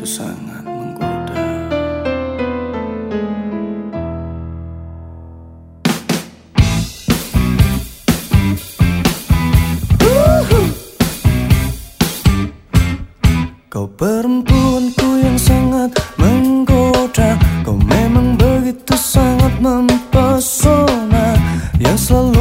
itu sangat menggoda. Kau perempuanku yang sangat menggoda Kau memang begitu sangat mempesona Yang selalu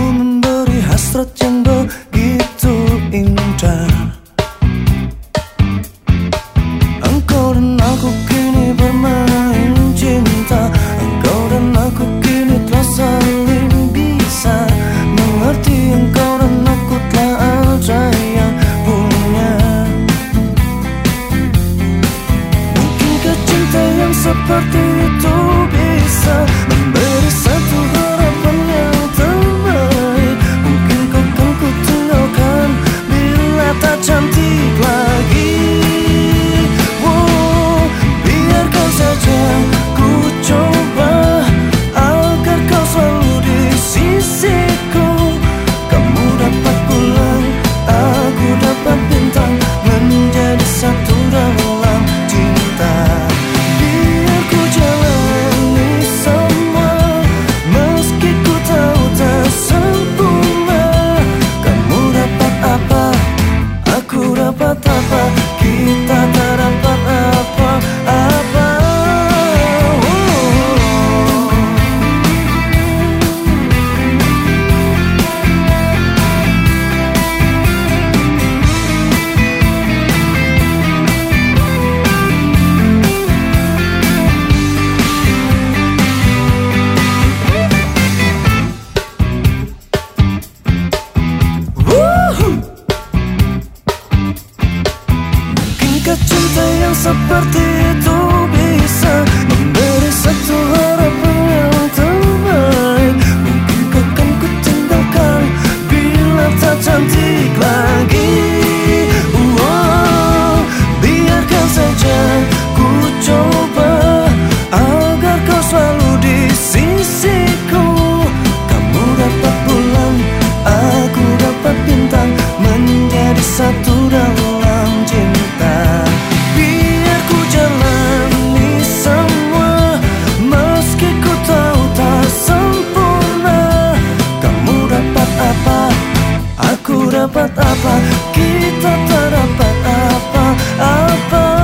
четвертый ютуб и сон Cinta yang seperti itu bisa Memberi satu harapan yang apa Kita tak dapat apa-apa